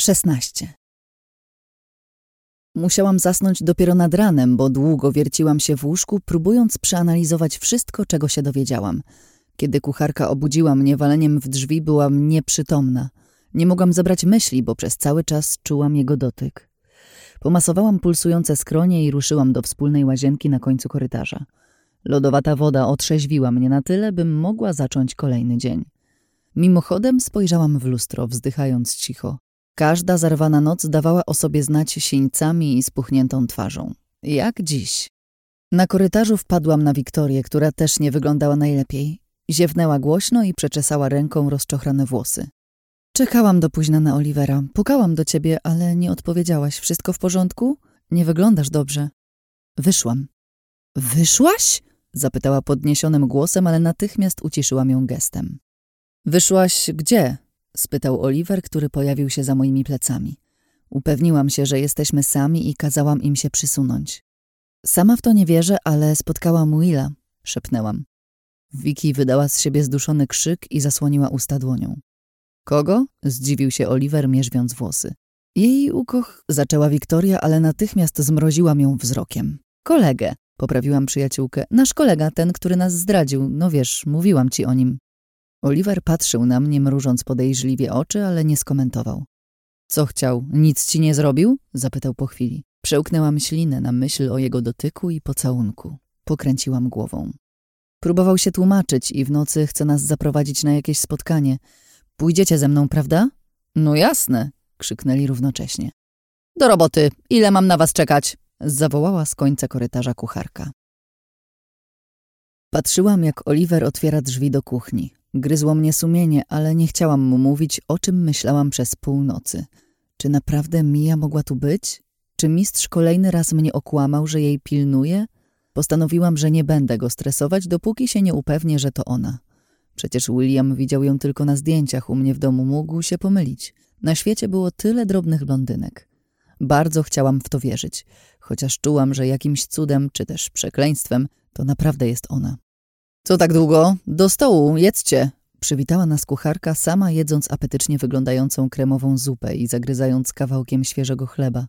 16. Musiałam zasnąć dopiero nad ranem, bo długo wierciłam się w łóżku, próbując przeanalizować wszystko, czego się dowiedziałam. Kiedy kucharka obudziła mnie waleniem w drzwi, byłam nieprzytomna. Nie mogłam zebrać myśli, bo przez cały czas czułam jego dotyk. Pomasowałam pulsujące skronie i ruszyłam do wspólnej łazienki na końcu korytarza. Lodowata woda otrzeźwiła mnie na tyle, bym mogła zacząć kolejny dzień. Mimochodem spojrzałam w lustro, wzdychając cicho. Każda zarwana noc dawała o sobie znać sińcami i spuchniętą twarzą. Jak dziś. Na korytarzu wpadłam na Wiktorię, która też nie wyglądała najlepiej. Ziewnęła głośno i przeczesała ręką rozczochrane włosy. Czekałam do późna na Olivera. Pukałam do ciebie, ale nie odpowiedziałaś. Wszystko w porządku? Nie wyglądasz dobrze. Wyszłam. Wyszłaś? Zapytała podniesionym głosem, ale natychmiast uciszyłam ją gestem. Wyszłaś gdzie? Spytał Oliver, który pojawił się za moimi plecami. Upewniłam się, że jesteśmy sami i kazałam im się przysunąć. Sama w to nie wierzę, ale spotkałam Willa, szepnęłam. Vicky wydała z siebie zduszony krzyk i zasłoniła usta dłonią. Kogo? zdziwił się Oliver, mierzwiąc włosy. Jej ukoch, zaczęła Wiktoria, ale natychmiast zmroziłam ją wzrokiem. Kolegę, poprawiłam przyjaciółkę. Nasz kolega, ten, który nas zdradził. No wiesz, mówiłam ci o nim. Oliver patrzył na mnie, mrużąc podejrzliwie oczy, ale nie skomentował. Co chciał? Nic ci nie zrobił? zapytał po chwili. Przełknęłam ślinę na myśl o jego dotyku i pocałunku. Pokręciłam głową. Próbował się tłumaczyć i w nocy chce nas zaprowadzić na jakieś spotkanie. Pójdziecie ze mną, prawda? No jasne, krzyknęli równocześnie. Do roboty, ile mam na was czekać? zawołała z końca korytarza kucharka. Patrzyłam, jak Oliver otwiera drzwi do kuchni. Gryzło mnie sumienie, ale nie chciałam mu mówić, o czym myślałam przez północy. Czy naprawdę Mia mogła tu być? Czy mistrz kolejny raz mnie okłamał, że jej pilnuje? Postanowiłam, że nie będę go stresować, dopóki się nie upewnię, że to ona. Przecież William widział ją tylko na zdjęciach u mnie w domu, mógł się pomylić. Na świecie było tyle drobnych blondynek. Bardzo chciałam w to wierzyć, chociaż czułam, że jakimś cudem, czy też przekleństwem, to naprawdę jest ona. Co tak długo? Do stołu, jedzcie! Przywitała nas kucharka, sama jedząc apetycznie wyglądającą kremową zupę i zagryzając kawałkiem świeżego chleba.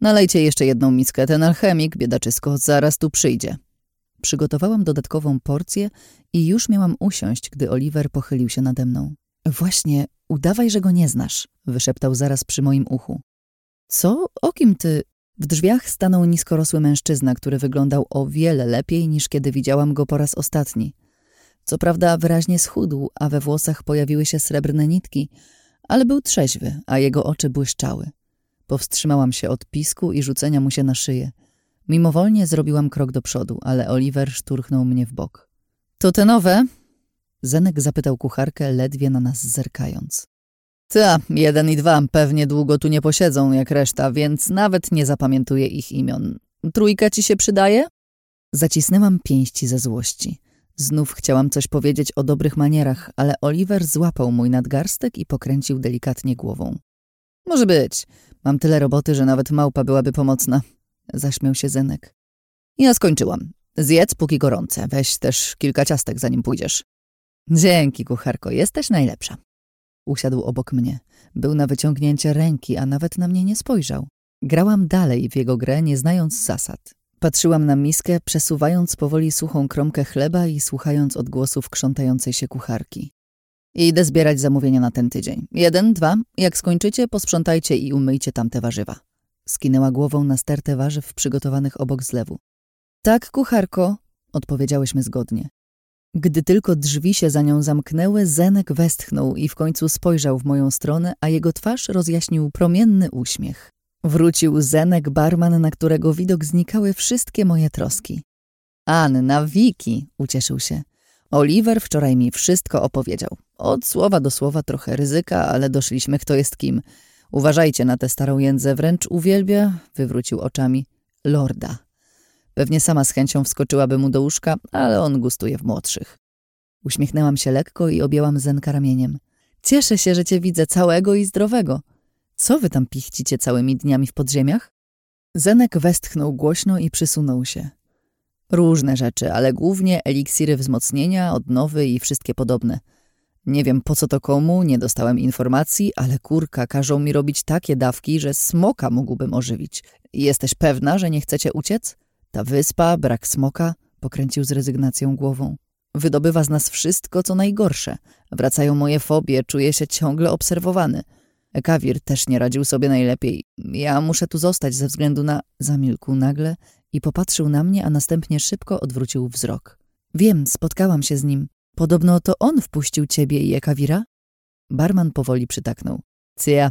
Nalejcie jeszcze jedną miskę, ten alchemik, biedaczysko, zaraz tu przyjdzie. Przygotowałam dodatkową porcję i już miałam usiąść, gdy Oliver pochylił się nade mną. Właśnie, udawaj, że go nie znasz, wyszeptał zaraz przy moim uchu. Co? O kim ty? W drzwiach stanął niskorosły mężczyzna, który wyglądał o wiele lepiej niż kiedy widziałam go po raz ostatni. Co prawda wyraźnie schudł, a we włosach pojawiły się srebrne nitki, ale był trzeźwy, a jego oczy błyszczały. Powstrzymałam się od pisku i rzucenia mu się na szyję. Mimowolnie zrobiłam krok do przodu, ale Oliver szturchnął mnie w bok. To te nowe? Zenek zapytał kucharkę, ledwie na nas zerkając. Ta, jeden i dwa pewnie długo tu nie posiedzą jak reszta, więc nawet nie zapamiętuję ich imion. Trójka ci się przydaje? Zacisnęłam pięści ze złości. Znów chciałam coś powiedzieć o dobrych manierach, ale Oliver złapał mój nadgarstek i pokręcił delikatnie głową. Może być. Mam tyle roboty, że nawet małpa byłaby pomocna. Zaśmiał się Zenek. Ja skończyłam. Zjedz póki gorące. Weź też kilka ciastek, zanim pójdziesz. Dzięki, kucharko, jesteś najlepsza. Usiadł obok mnie. Był na wyciągnięcie ręki, a nawet na mnie nie spojrzał. Grałam dalej w jego grę, nie znając zasad. Patrzyłam na miskę, przesuwając powoli suchą kromkę chleba i słuchając odgłosów krzątającej się kucharki. Idę zbierać zamówienia na ten tydzień. Jeden, dwa. Jak skończycie, posprzątajcie i umyjcie tamte warzywa. Skinęła głową na stertę warzyw przygotowanych obok zlewu. Tak, kucharko, odpowiedziałyśmy zgodnie. Gdy tylko drzwi się za nią zamknęły, Zenek westchnął i w końcu spojrzał w moją stronę, a jego twarz rozjaśnił promienny uśmiech. Wrócił Zenek barman, na którego widok znikały wszystkie moje troski. Anna, Wiki, ucieszył się. Oliver wczoraj mi wszystko opowiedział. Od słowa do słowa trochę ryzyka, ale doszliśmy kto jest kim. Uważajcie na tę starą jędzę, wręcz uwielbia, wywrócił oczami, lorda. Pewnie sama z chęcią wskoczyłaby mu do łóżka, ale on gustuje w młodszych. Uśmiechnęłam się lekko i objęłam Zenka ramieniem. Cieszę się, że cię widzę całego i zdrowego. Co wy tam pichcicie całymi dniami w podziemiach? Zenek westchnął głośno i przysunął się. Różne rzeczy, ale głównie eliksiry wzmocnienia, odnowy i wszystkie podobne. Nie wiem po co to komu, nie dostałem informacji, ale kurka każą mi robić takie dawki, że smoka mógłbym ożywić. Jesteś pewna, że nie chcecie uciec? Ta wyspa, brak smoka, pokręcił z rezygnacją głową. Wydobywa z nas wszystko, co najgorsze. Wracają moje fobie, czuję się ciągle obserwowany. Ekawir też nie radził sobie najlepiej. Ja muszę tu zostać ze względu na... Zamilkł nagle i popatrzył na mnie, a następnie szybko odwrócił wzrok. Wiem, spotkałam się z nim. Podobno to on wpuścił ciebie i Ekawira? Barman powoli przytaknął. Cja.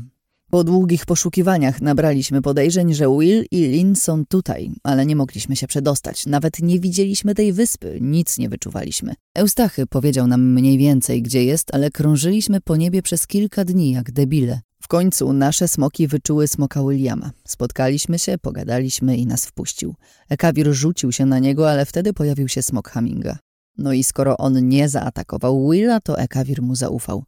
Po długich poszukiwaniach nabraliśmy podejrzeń, że Will i Lin są tutaj, ale nie mogliśmy się przedostać. Nawet nie widzieliśmy tej wyspy, nic nie wyczuwaliśmy. Eustachy powiedział nam mniej więcej, gdzie jest, ale krążyliśmy po niebie przez kilka dni jak debile. W końcu nasze smoki wyczuły smoka Williama. Spotkaliśmy się, pogadaliśmy i nas wpuścił. Ekawir rzucił się na niego, ale wtedy pojawił się smok Haminga. No i skoro on nie zaatakował Willa, to Ekawir mu zaufał.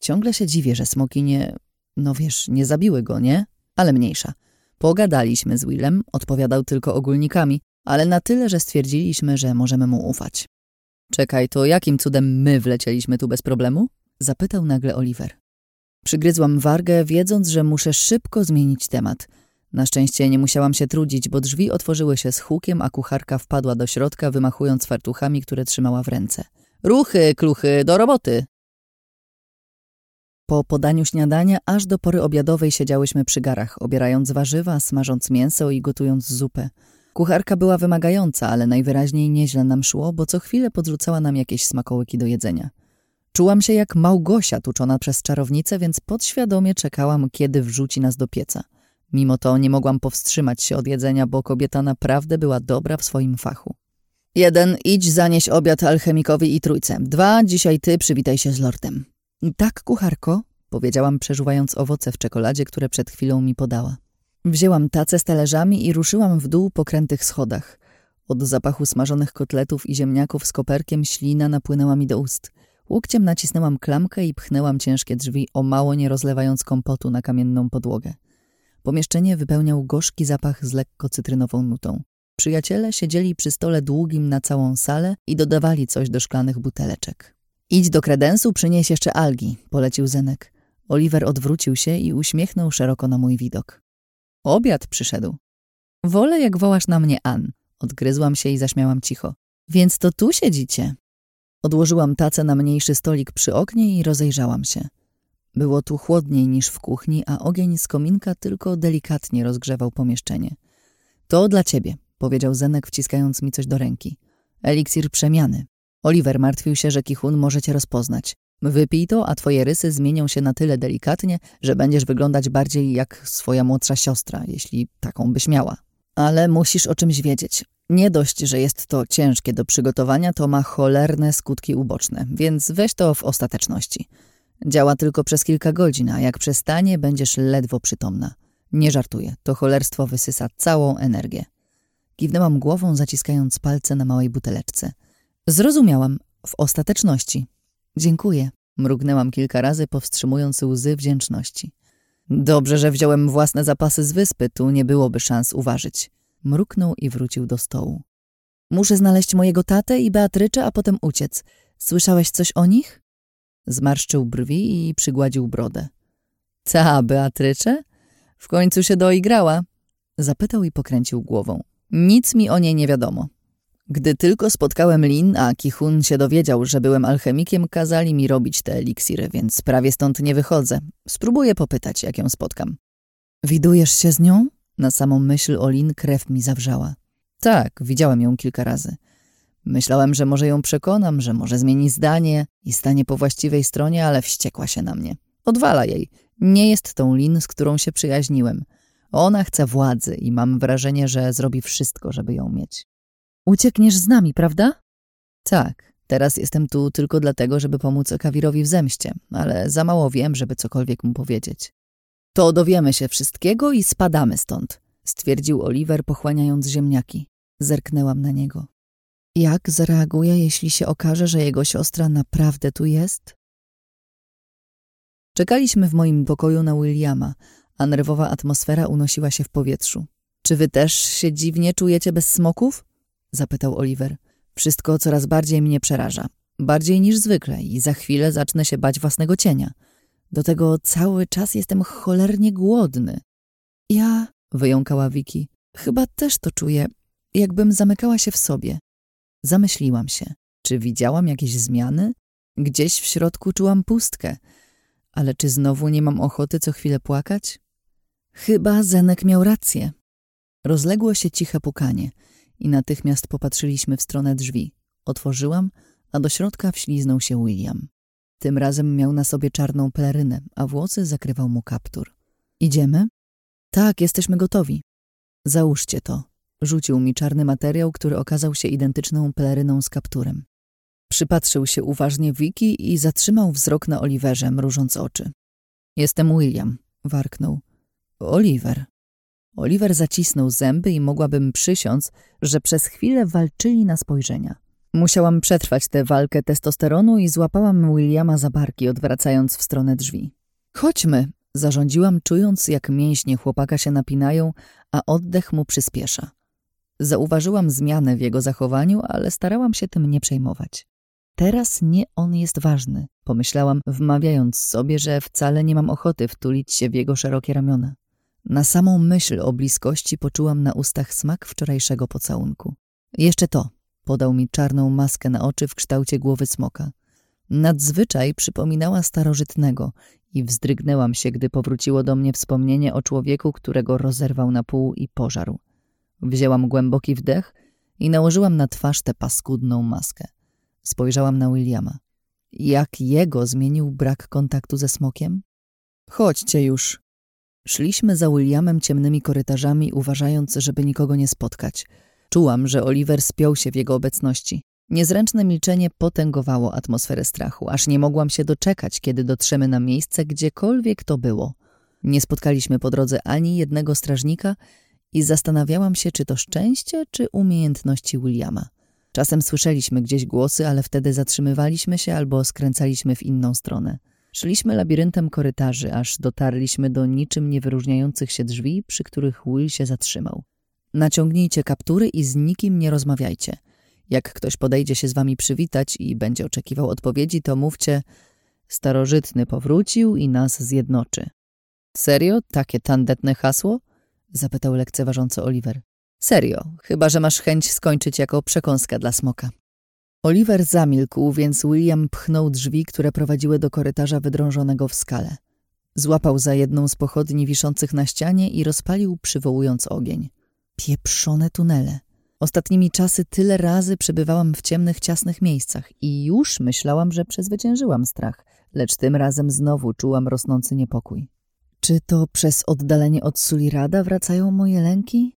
Ciągle się dziwię, że smoki nie... No wiesz, nie zabiły go, nie? Ale mniejsza. Pogadaliśmy z Willem, odpowiadał tylko ogólnikami, ale na tyle, że stwierdziliśmy, że możemy mu ufać. Czekaj, to jakim cudem my wlecieliśmy tu bez problemu? Zapytał nagle Oliver. Przygryzłam wargę, wiedząc, że muszę szybko zmienić temat. Na szczęście nie musiałam się trudzić, bo drzwi otworzyły się z hukiem, a kucharka wpadła do środka, wymachując fartuchami, które trzymała w ręce. Ruchy, kluchy, do roboty! Po podaniu śniadania aż do pory obiadowej siedziałyśmy przy garach, obierając warzywa, smażąc mięso i gotując zupę. Kucharka była wymagająca, ale najwyraźniej nieźle nam szło, bo co chwilę podrzucała nam jakieś smakołyki do jedzenia. Czułam się jak Małgosia tuczona przez czarownicę, więc podświadomie czekałam, kiedy wrzuci nas do pieca. Mimo to nie mogłam powstrzymać się od jedzenia, bo kobieta naprawdę była dobra w swoim fachu. Jeden, idź zanieś obiad alchemikowi i trójce. Dwa, dzisiaj ty przywitaj się z lordem. Tak, kucharko, powiedziałam, przeżuwając owoce w czekoladzie, które przed chwilą mi podała. Wzięłam tacę z talerzami i ruszyłam w dół po krętych schodach. Od zapachu smażonych kotletów i ziemniaków z koperkiem ślina napłynęła mi do ust. Łokciem nacisnęłam klamkę i pchnęłam ciężkie drzwi, o mało nie rozlewając kompotu na kamienną podłogę. Pomieszczenie wypełniał gorzki zapach z lekko cytrynową nutą. Przyjaciele siedzieli przy stole długim na całą salę i dodawali coś do szklanych buteleczek. Idź do kredensu, przynieś jeszcze algi, polecił Zenek. Oliver odwrócił się i uśmiechnął szeroko na mój widok. Obiad przyszedł. Wolę, jak wołasz na mnie Ann. Odgryzłam się i zaśmiałam cicho. Więc to tu siedzicie. Odłożyłam tacę na mniejszy stolik przy oknie i rozejrzałam się. Było tu chłodniej niż w kuchni, a ogień z kominka tylko delikatnie rozgrzewał pomieszczenie. To dla ciebie, powiedział Zenek, wciskając mi coś do ręki. Eliksir przemiany. Oliver martwił się, że Kichun może cię rozpoznać. Wypij to, a twoje rysy zmienią się na tyle delikatnie, że będziesz wyglądać bardziej jak swoja młodsza siostra, jeśli taką byś miała. Ale musisz o czymś wiedzieć. Nie dość, że jest to ciężkie do przygotowania, to ma cholerne skutki uboczne, więc weź to w ostateczności. Działa tylko przez kilka godzin, a jak przestanie, będziesz ledwo przytomna. Nie żartuję, to cholerstwo wysysa całą energię. Kiwnęłam głową, zaciskając palce na małej buteleczce. Zrozumiałam, w ostateczności. Dziękuję. Mrugnęłam kilka razy, powstrzymując łzy wdzięczności. Dobrze, że wziąłem własne zapasy z wyspy, tu nie byłoby szans uważać. Mruknął i wrócił do stołu. Muszę znaleźć mojego tatę i Beatrycze, a potem uciec. Słyszałeś coś o nich? Zmarszczył brwi i przygładził brodę. Ta Beatrycze? W końcu się doigrała? Zapytał i pokręcił głową. Nic mi o niej nie wiadomo. Gdy tylko spotkałem Lin, a Kichun się dowiedział, że byłem alchemikiem, kazali mi robić te eliksiry, więc prawie stąd nie wychodzę. Spróbuję popytać, jak ją spotkam. Widujesz się z nią? Na samą myśl o Lin krew mi zawrzała. Tak, widziałem ją kilka razy. Myślałem, że może ją przekonam, że może zmieni zdanie i stanie po właściwej stronie, ale wściekła się na mnie. Odwala jej. Nie jest tą Lin, z którą się przyjaźniłem. Ona chce władzy i mam wrażenie, że zrobi wszystko, żeby ją mieć. Uciekniesz z nami, prawda? Tak. Teraz jestem tu tylko dlatego, żeby pomóc Kawirowi w zemście, ale za mało wiem, żeby cokolwiek mu powiedzieć. To dowiemy się wszystkiego i spadamy stąd, stwierdził Oliver, pochłaniając ziemniaki. Zerknęłam na niego. Jak zareaguje, jeśli się okaże, że jego siostra naprawdę tu jest? Czekaliśmy w moim pokoju na Williama, a nerwowa atmosfera unosiła się w powietrzu. Czy wy też się dziwnie czujecie bez smoków? Zapytał Oliver. Wszystko coraz bardziej mnie przeraża. Bardziej niż zwykle i za chwilę zacznę się bać własnego cienia. Do tego cały czas jestem cholernie głodny. Ja, wyjąkała Wiki, chyba też to czuję, jakbym zamykała się w sobie. Zamyśliłam się. Czy widziałam jakieś zmiany? Gdzieś w środku czułam pustkę. Ale czy znowu nie mam ochoty co chwilę płakać? Chyba Zenek miał rację. Rozległo się ciche pukanie i natychmiast popatrzyliśmy w stronę drzwi. Otworzyłam, a do środka wśliznął się William. Tym razem miał na sobie czarną pelerynę, a włosy zakrywał mu kaptur. Idziemy? Tak, jesteśmy gotowi. Załóżcie to. Rzucił mi czarny materiał, który okazał się identyczną peleryną z kapturem. Przypatrzył się uważnie Wiki i zatrzymał wzrok na Oliverze, mrużąc oczy. Jestem William, warknął. Oliver. Oliver zacisnął zęby i mogłabym przysiąc, że przez chwilę walczyli na spojrzenia. Musiałam przetrwać tę walkę testosteronu i złapałam Williama za barki, odwracając w stronę drzwi. Chodźmy, zarządziłam, czując jak mięśnie chłopaka się napinają, a oddech mu przyspiesza. Zauważyłam zmianę w jego zachowaniu, ale starałam się tym nie przejmować. Teraz nie on jest ważny, pomyślałam, wmawiając sobie, że wcale nie mam ochoty wtulić się w jego szerokie ramiona. Na samą myśl o bliskości poczułam na ustach smak wczorajszego pocałunku. Jeszcze to, podał mi czarną maskę na oczy w kształcie głowy smoka. Nadzwyczaj przypominała starożytnego i wzdrygnęłam się, gdy powróciło do mnie wspomnienie o człowieku, którego rozerwał na pół i pożarł. Wzięłam głęboki wdech i nałożyłam na twarz tę paskudną maskę. Spojrzałam na Williama. Jak jego zmienił brak kontaktu ze smokiem? Chodźcie już. Szliśmy za Williamem ciemnymi korytarzami, uważając, żeby nikogo nie spotkać. Czułam, że Oliver spiął się w jego obecności. Niezręczne milczenie potęgowało atmosferę strachu, aż nie mogłam się doczekać, kiedy dotrzemy na miejsce, gdziekolwiek to było. Nie spotkaliśmy po drodze ani jednego strażnika i zastanawiałam się, czy to szczęście, czy umiejętności Williama. Czasem słyszeliśmy gdzieś głosy, ale wtedy zatrzymywaliśmy się albo skręcaliśmy w inną stronę. Szliśmy labiryntem korytarzy, aż dotarliśmy do niczym nie wyróżniających się drzwi, przy których Will się zatrzymał. Naciągnijcie kaptury i z nikim nie rozmawiajcie. Jak ktoś podejdzie się z wami przywitać i będzie oczekiwał odpowiedzi, to mówcie starożytny powrócił i nas zjednoczy. Serio? Takie tandetne hasło? Zapytał lekceważąco Oliver. Serio, chyba że masz chęć skończyć jako przekąska dla smoka. Oliver zamilkł, więc William pchnął drzwi, które prowadziły do korytarza wydrążonego w skale. Złapał za jedną z pochodni wiszących na ścianie i rozpalił, przywołując ogień. Pieprzone tunele. Ostatnimi czasy tyle razy przebywałam w ciemnych, ciasnych miejscach i już myślałam, że przezwyciężyłam strach, lecz tym razem znowu czułam rosnący niepokój. Czy to przez oddalenie od Sulirada wracają moje lęki?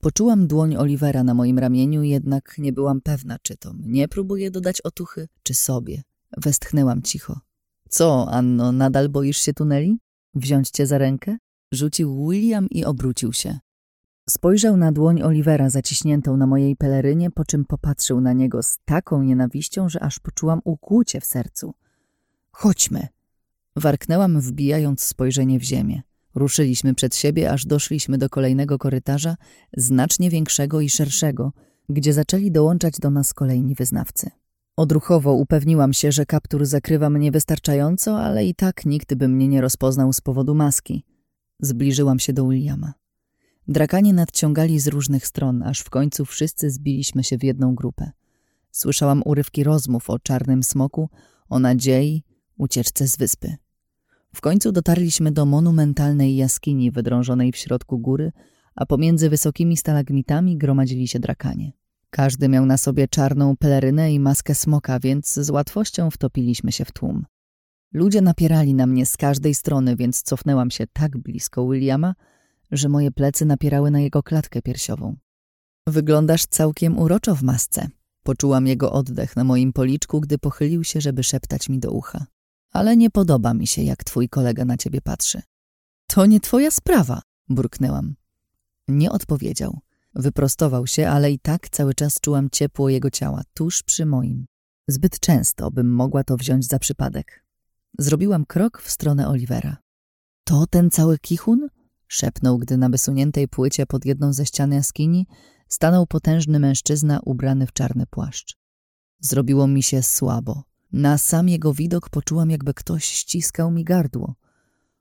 Poczułam dłoń Olivera na moim ramieniu, jednak nie byłam pewna, czy to mnie próbuje dodać otuchy, czy sobie. Westchnęłam cicho. Co, Anno, nadal boisz się tuneli? Wziąć cię za rękę? Rzucił William i obrócił się. Spojrzał na dłoń Olivera zaciśniętą na mojej pelerynie, po czym popatrzył na niego z taką nienawiścią, że aż poczułam ukłucie w sercu. Chodźmy! Warknęłam, wbijając spojrzenie w ziemię. Ruszyliśmy przed siebie, aż doszliśmy do kolejnego korytarza, znacznie większego i szerszego, gdzie zaczęli dołączać do nas kolejni wyznawcy. Odruchowo upewniłam się, że kaptur zakrywa mnie wystarczająco, ale i tak nikt by mnie nie rozpoznał z powodu maski. Zbliżyłam się do Williama. Drakanie nadciągali z różnych stron, aż w końcu wszyscy zbiliśmy się w jedną grupę. Słyszałam urywki rozmów o czarnym smoku, o nadziei, ucieczce z wyspy. W końcu dotarliśmy do monumentalnej jaskini wydrążonej w środku góry, a pomiędzy wysokimi stalagmitami gromadzili się drakanie. Każdy miał na sobie czarną pelerynę i maskę smoka, więc z łatwością wtopiliśmy się w tłum. Ludzie napierali na mnie z każdej strony, więc cofnęłam się tak blisko Williama, że moje plecy napierały na jego klatkę piersiową. Wyglądasz całkiem uroczo w masce. Poczułam jego oddech na moim policzku, gdy pochylił się, żeby szeptać mi do ucha ale nie podoba mi się, jak twój kolega na ciebie patrzy. To nie twoja sprawa, burknęłam. Nie odpowiedział. Wyprostował się, ale i tak cały czas czułam ciepło jego ciała, tuż przy moim. Zbyt często bym mogła to wziąć za przypadek. Zrobiłam krok w stronę Olivera. To ten cały kichun? Szepnął, gdy na wysuniętej płycie pod jedną ze ścian jaskini stanął potężny mężczyzna ubrany w czarny płaszcz. Zrobiło mi się słabo. Na sam jego widok poczułam, jakby ktoś ściskał mi gardło.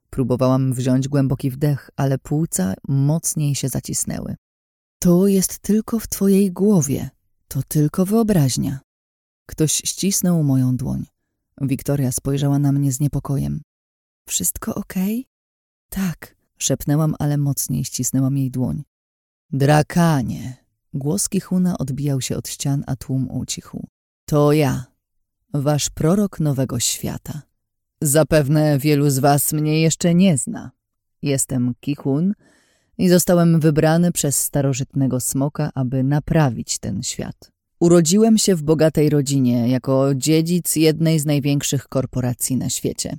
Próbowałam wziąć głęboki wdech, ale płuca mocniej się zacisnęły. To jest tylko w twojej głowie. To tylko wyobraźnia. Ktoś ścisnął moją dłoń. Wiktoria spojrzała na mnie z niepokojem. Wszystko okej? Okay? Tak, szepnęłam, ale mocniej ścisnęłam jej dłoń. Drakanie! Głos Kichuna odbijał się od ścian, a tłum ucichł. To ja, wasz prorok nowego świata. Zapewne wielu z was mnie jeszcze nie zna. Jestem Kichun i zostałem wybrany przez starożytnego smoka, aby naprawić ten świat. Urodziłem się w bogatej rodzinie jako dziedzic jednej z największych korporacji na świecie.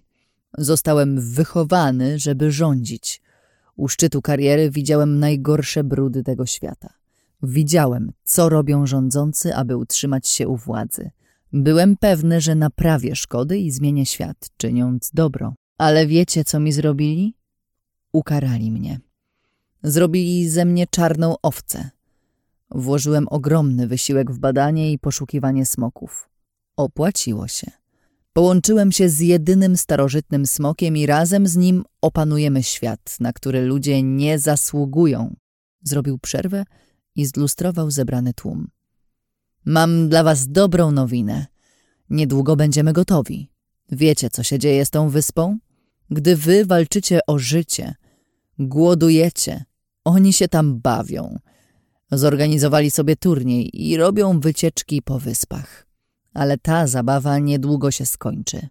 Zostałem wychowany, żeby rządzić. U szczytu kariery widziałem najgorsze brudy tego świata. Widziałem, co robią rządzący, aby utrzymać się u władzy. Byłem pewny, że naprawię szkody i zmienię świat, czyniąc dobro. Ale wiecie, co mi zrobili? Ukarali mnie. Zrobili ze mnie czarną owcę. Włożyłem ogromny wysiłek w badanie i poszukiwanie smoków. Opłaciło się. Połączyłem się z jedynym starożytnym smokiem i razem z nim opanujemy świat, na który ludzie nie zasługują. Zrobił przerwę i zlustrował zebrany tłum. Mam dla was dobrą nowinę. Niedługo będziemy gotowi. Wiecie, co się dzieje z tą wyspą? Gdy wy walczycie o życie, głodujecie, oni się tam bawią. Zorganizowali sobie turniej i robią wycieczki po wyspach. Ale ta zabawa niedługo się skończy.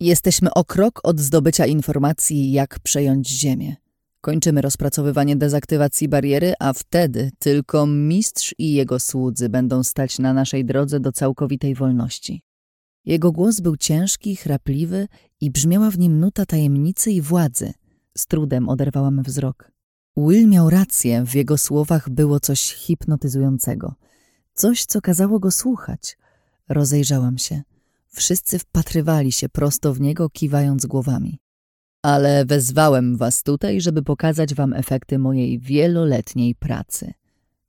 Jesteśmy o krok od zdobycia informacji, jak przejąć ziemię. Kończymy rozpracowywanie dezaktywacji bariery, a wtedy tylko mistrz i jego słudzy będą stać na naszej drodze do całkowitej wolności. Jego głos był ciężki, chrapliwy i brzmiała w nim nuta tajemnicy i władzy. Z trudem oderwałam wzrok. Will miał rację, w jego słowach było coś hipnotyzującego. Coś, co kazało go słuchać. Rozejrzałam się. Wszyscy wpatrywali się prosto w niego, kiwając głowami. Ale wezwałem was tutaj, żeby pokazać wam efekty mojej wieloletniej pracy.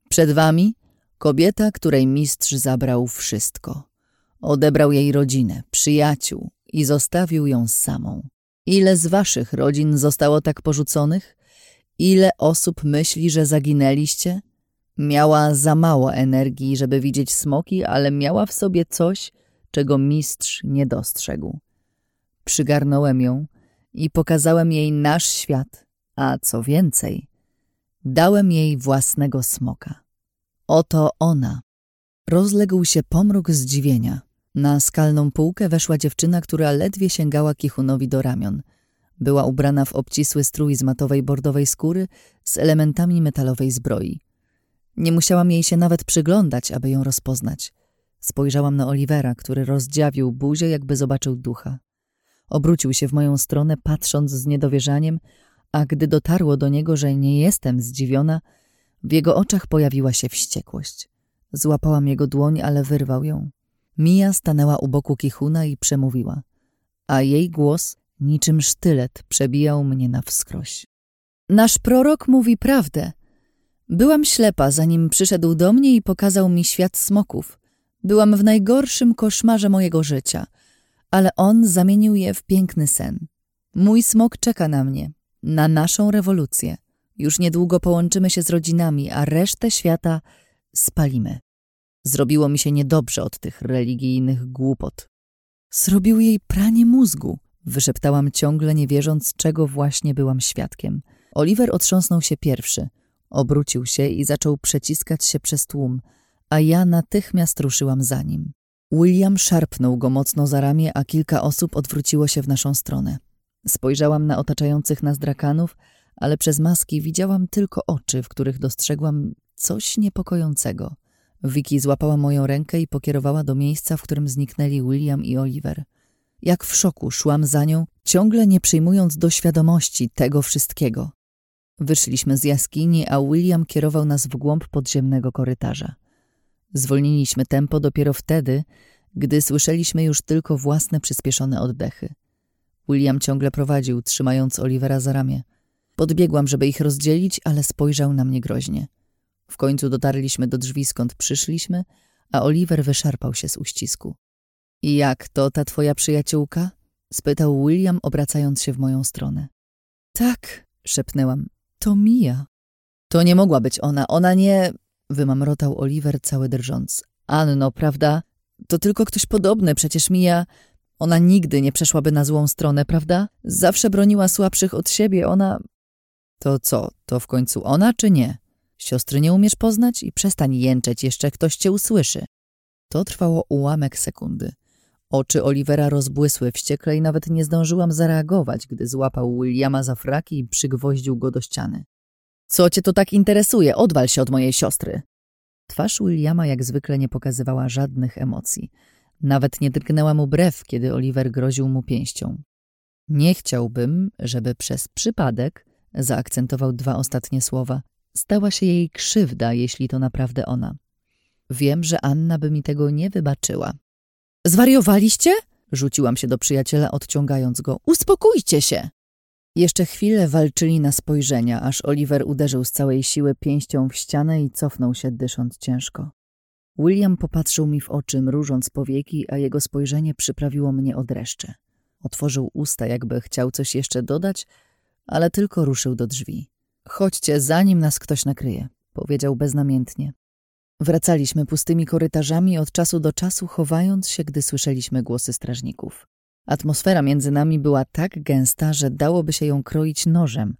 Przed wami kobieta, której mistrz zabrał wszystko. Odebrał jej rodzinę, przyjaciół i zostawił ją samą. Ile z waszych rodzin zostało tak porzuconych? Ile osób myśli, że zaginęliście? Miała za mało energii, żeby widzieć smoki, ale miała w sobie coś, czego mistrz nie dostrzegł. Przygarnąłem ją i pokazałem jej nasz świat, a co więcej, dałem jej własnego smoka. Oto ona. Rozległ się pomruk zdziwienia. Na skalną półkę weszła dziewczyna, która ledwie sięgała Kichunowi do ramion – była ubrana w obcisły strój z matowej bordowej skóry z elementami metalowej zbroi. Nie musiałam jej się nawet przyglądać, aby ją rozpoznać. Spojrzałam na Olivera, który rozdziawił buzię, jakby zobaczył ducha. Obrócił się w moją stronę, patrząc z niedowierzaniem, a gdy dotarło do niego, że nie jestem zdziwiona, w jego oczach pojawiła się wściekłość. Złapałam jego dłoń, ale wyrwał ją. Mia stanęła u boku Kichuna i przemówiła, a jej głos Niczym sztylet przebijał mnie na wskroś. Nasz prorok mówi prawdę. Byłam ślepa, zanim przyszedł do mnie i pokazał mi świat smoków. Byłam w najgorszym koszmarze mojego życia, ale on zamienił je w piękny sen. Mój smok czeka na mnie, na naszą rewolucję. Już niedługo połączymy się z rodzinami, a resztę świata spalimy. Zrobiło mi się niedobrze od tych religijnych głupot. Zrobił jej pranie mózgu. Wyszeptałam ciągle, nie wierząc, czego właśnie byłam świadkiem. Oliver otrząsnął się pierwszy. Obrócił się i zaczął przeciskać się przez tłum, a ja natychmiast ruszyłam za nim. William szarpnął go mocno za ramię, a kilka osób odwróciło się w naszą stronę. Spojrzałam na otaczających nas drakanów, ale przez maski widziałam tylko oczy, w których dostrzegłam coś niepokojącego. Vicky złapała moją rękę i pokierowała do miejsca, w którym zniknęli William i Oliver. Jak w szoku szłam za nią, ciągle nie przyjmując do świadomości tego wszystkiego. Wyszliśmy z jaskini, a William kierował nas w głąb podziemnego korytarza. Zwolniliśmy tempo dopiero wtedy, gdy słyszeliśmy już tylko własne przyspieszone oddechy. William ciągle prowadził, trzymając Olivera za ramię. Podbiegłam, żeby ich rozdzielić, ale spojrzał na mnie groźnie. W końcu dotarliśmy do drzwi, skąd przyszliśmy, a Oliver wyszarpał się z uścisku. Jak to ta twoja przyjaciółka? spytał William, obracając się w moją stronę. Tak, szepnęłam. To Mia. To nie mogła być ona. Ona nie... Wymamrotał Oliver cały drżąc. Anno, prawda? To tylko ktoś podobny. Przecież Mia... Ona nigdy nie przeszłaby na złą stronę, prawda? Zawsze broniła słabszych od siebie. Ona... To co? To w końcu ona, czy nie? Siostry nie umiesz poznać i przestań jęczeć, jeszcze ktoś cię usłyszy. To trwało ułamek sekundy. Oczy Olivera rozbłysły wściekle i nawet nie zdążyłam zareagować, gdy złapał Williama za fraki i przygwoździł go do ściany. Co cię to tak interesuje? Odwal się od mojej siostry. Twarz Williama jak zwykle nie pokazywała żadnych emocji. Nawet nie drgnęła mu brew, kiedy Oliver groził mu pięścią. Nie chciałbym, żeby przez przypadek, zaakcentował dwa ostatnie słowa, stała się jej krzywda, jeśli to naprawdę ona. Wiem, że Anna by mi tego nie wybaczyła. Zwariowaliście? Rzuciłam się do przyjaciela, odciągając go. Uspokójcie się! Jeszcze chwilę walczyli na spojrzenia, aż Oliver uderzył z całej siły pięścią w ścianę i cofnął się, dysząc ciężko. William popatrzył mi w oczy, mrużąc powieki, a jego spojrzenie przyprawiło mnie od dreszcze. Otworzył usta, jakby chciał coś jeszcze dodać, ale tylko ruszył do drzwi. Chodźcie, zanim nas ktoś nakryje, powiedział beznamiętnie. Wracaliśmy pustymi korytarzami od czasu do czasu, chowając się, gdy słyszeliśmy głosy strażników. Atmosfera między nami była tak gęsta, że dałoby się ją kroić nożem.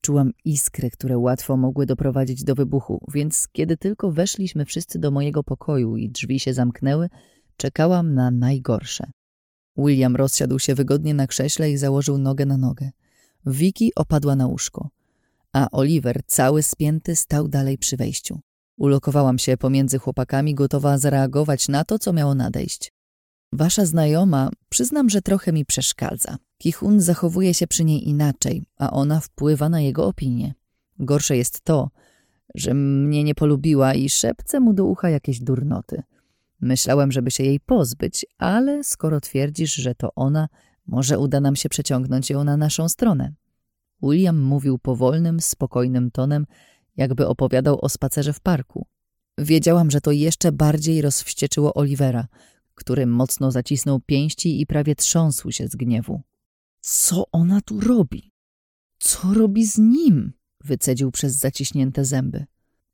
Czułam iskry, które łatwo mogły doprowadzić do wybuchu, więc kiedy tylko weszliśmy wszyscy do mojego pokoju i drzwi się zamknęły, czekałam na najgorsze. William rozsiadł się wygodnie na krześle i założył nogę na nogę. Vicky opadła na łóżko, a Oliver, cały spięty, stał dalej przy wejściu. Ulokowałam się pomiędzy chłopakami, gotowa zareagować na to, co miało nadejść. Wasza znajoma, przyznam, że trochę mi przeszkadza. Kichun zachowuje się przy niej inaczej, a ona wpływa na jego opinię. Gorsze jest to, że mnie nie polubiła i szepce mu do ucha jakieś durnoty. Myślałem, żeby się jej pozbyć, ale skoro twierdzisz, że to ona, może uda nam się przeciągnąć ją na naszą stronę. William mówił powolnym, spokojnym tonem, jakby opowiadał o spacerze w parku. Wiedziałam, że to jeszcze bardziej rozwścieczyło Olivera, który mocno zacisnął pięści i prawie trząsł się z gniewu. Co ona tu robi? Co robi z nim? wycedził przez zaciśnięte zęby.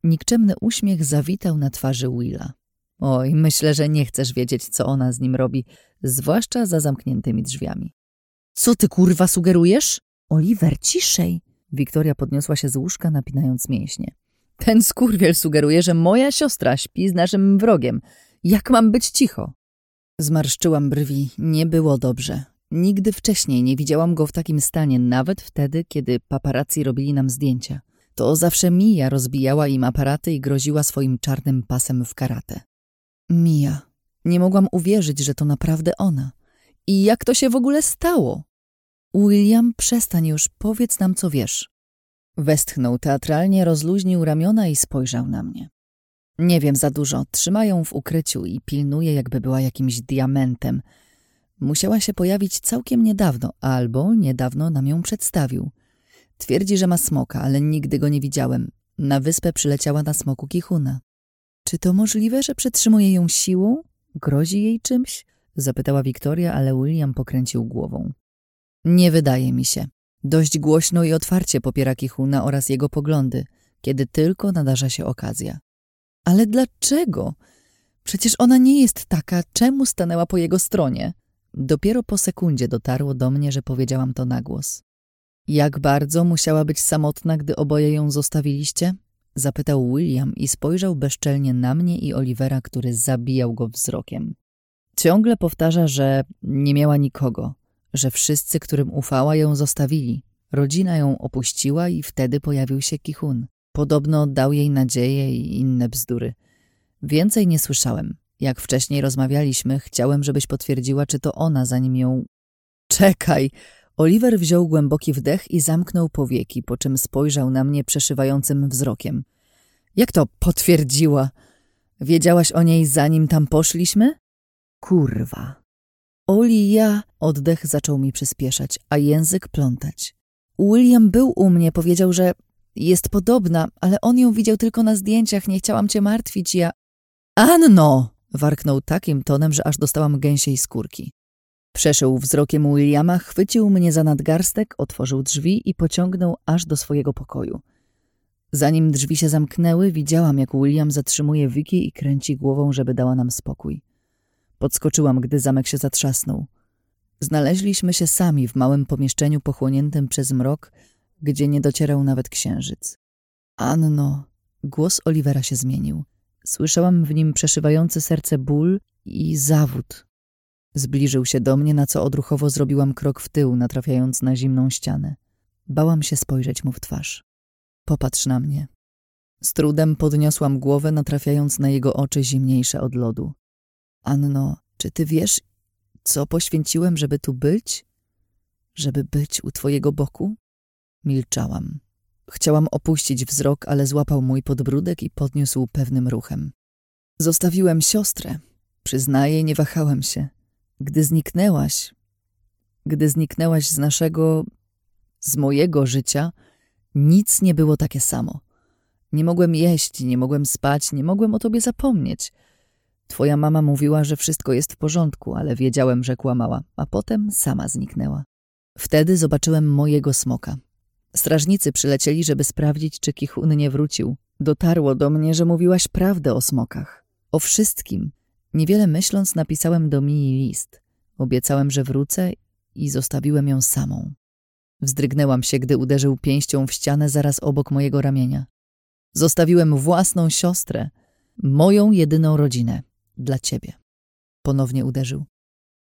Nikczemny uśmiech zawitał na twarzy Willa. Oj, myślę, że nie chcesz wiedzieć, co ona z nim robi, zwłaszcza za zamkniętymi drzwiami. Co ty kurwa sugerujesz? Oliver, ciszej! Wiktoria podniosła się z łóżka, napinając mięśnie. Ten skurwiel sugeruje, że moja siostra śpi z naszym wrogiem. Jak mam być cicho? Zmarszczyłam brwi. Nie było dobrze. Nigdy wcześniej nie widziałam go w takim stanie, nawet wtedy, kiedy paparazzi robili nam zdjęcia. To zawsze Mia rozbijała im aparaty i groziła swoim czarnym pasem w karate. Mia. Nie mogłam uwierzyć, że to naprawdę ona. I jak to się w ogóle stało? William, przestań już, powiedz nam, co wiesz. Westchnął teatralnie, rozluźnił ramiona i spojrzał na mnie. Nie wiem za dużo, trzymają w ukryciu i pilnuje, jakby była jakimś diamentem. Musiała się pojawić całkiem niedawno, albo niedawno nam ją przedstawił. Twierdzi, że ma smoka, ale nigdy go nie widziałem. Na wyspę przyleciała na smoku kichuna. Czy to możliwe, że przetrzymuje ją siłą? Grozi jej czymś? Zapytała Wiktoria, ale William pokręcił głową. Nie wydaje mi się. Dość głośno i otwarcie popiera Kichuna oraz jego poglądy, kiedy tylko nadarza się okazja. Ale dlaczego? Przecież ona nie jest taka, czemu stanęła po jego stronie? Dopiero po sekundzie dotarło do mnie, że powiedziałam to na głos. Jak bardzo musiała być samotna, gdy oboje ją zostawiliście? Zapytał William i spojrzał bezczelnie na mnie i Olivera, który zabijał go wzrokiem. Ciągle powtarza, że nie miała nikogo, że wszyscy, którym ufała, ją zostawili. Rodzina ją opuściła i wtedy pojawił się Kichun. Podobno dał jej nadzieję i inne bzdury. Więcej nie słyszałem. Jak wcześniej rozmawialiśmy, chciałem, żebyś potwierdziła, czy to ona, zanim ją... Czekaj! Oliver wziął głęboki wdech i zamknął powieki, po czym spojrzał na mnie przeszywającym wzrokiem. Jak to potwierdziła? Wiedziałaś o niej, zanim tam poszliśmy? Kurwa. Oli, ja... Oddech zaczął mi przyspieszać, a język plątać. William był u mnie, powiedział, że jest podobna, ale on ją widział tylko na zdjęciach, nie chciałam cię martwić, ja... Anno! Warknął takim tonem, że aż dostałam gęsiej skórki. Przeszył wzrokiem Williama, chwycił mnie za nadgarstek, otworzył drzwi i pociągnął aż do swojego pokoju. Zanim drzwi się zamknęły, widziałam, jak William zatrzymuje Vicky i kręci głową, żeby dała nam spokój. Podskoczyłam, gdy zamek się zatrzasnął. Znaleźliśmy się sami w małym pomieszczeniu pochłoniętym przez mrok, gdzie nie docierał nawet księżyc. Anno, głos Olivera się zmienił. Słyszałam w nim przeszywający serce ból i zawód. Zbliżył się do mnie, na co odruchowo zrobiłam krok w tył, natrafiając na zimną ścianę. Bałam się spojrzeć mu w twarz. Popatrz na mnie. Z trudem podniosłam głowę, natrafiając na jego oczy zimniejsze od lodu. Anno, czy ty wiesz, co poświęciłem, żeby tu być? Żeby być u twojego boku? Milczałam. Chciałam opuścić wzrok, ale złapał mój podbródek i podniósł pewnym ruchem. Zostawiłem siostrę. Przyznaję, nie wahałem się. Gdy zniknęłaś, gdy zniknęłaś z naszego, z mojego życia, nic nie było takie samo. Nie mogłem jeść, nie mogłem spać, nie mogłem o tobie zapomnieć. Twoja mama mówiła, że wszystko jest w porządku, ale wiedziałem, że kłamała, a potem sama zniknęła. Wtedy zobaczyłem mojego smoka. Strażnicy przylecieli, żeby sprawdzić, czy Kichun nie wrócił. Dotarło do mnie, że mówiłaś prawdę o smokach. O wszystkim. Niewiele myśląc, napisałem do Mii list. Obiecałem, że wrócę i zostawiłem ją samą. Wzdrygnęłam się, gdy uderzył pięścią w ścianę zaraz obok mojego ramienia. Zostawiłem własną siostrę, moją jedyną rodzinę, dla ciebie. Ponownie uderzył.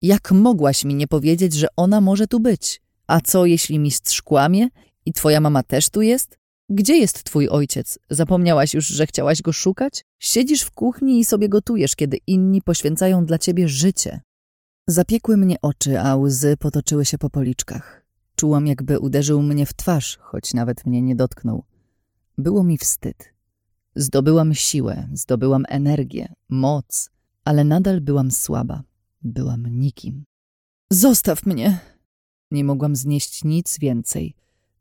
Jak mogłaś mi nie powiedzieć, że ona może tu być? A co, jeśli mistrz kłamie i twoja mama też tu jest? Gdzie jest twój ojciec? Zapomniałaś już, że chciałaś go szukać? Siedzisz w kuchni i sobie gotujesz, kiedy inni poświęcają dla ciebie życie. Zapiekły mnie oczy, a łzy potoczyły się po policzkach. Czułam, jakby uderzył mnie w twarz, choć nawet mnie nie dotknął. Było mi wstyd. Zdobyłam siłę, zdobyłam energię, moc, ale nadal byłam słaba. Byłam nikim. Zostaw mnie! Nie mogłam znieść nic więcej.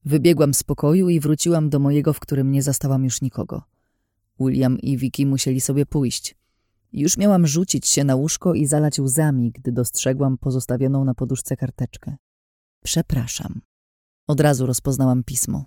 Wybiegłam z pokoju i wróciłam do mojego, w którym nie zastałam już nikogo. William i Vicky musieli sobie pójść. Już miałam rzucić się na łóżko i zalać łzami, gdy dostrzegłam pozostawioną na poduszce karteczkę. Przepraszam. Od razu rozpoznałam pismo.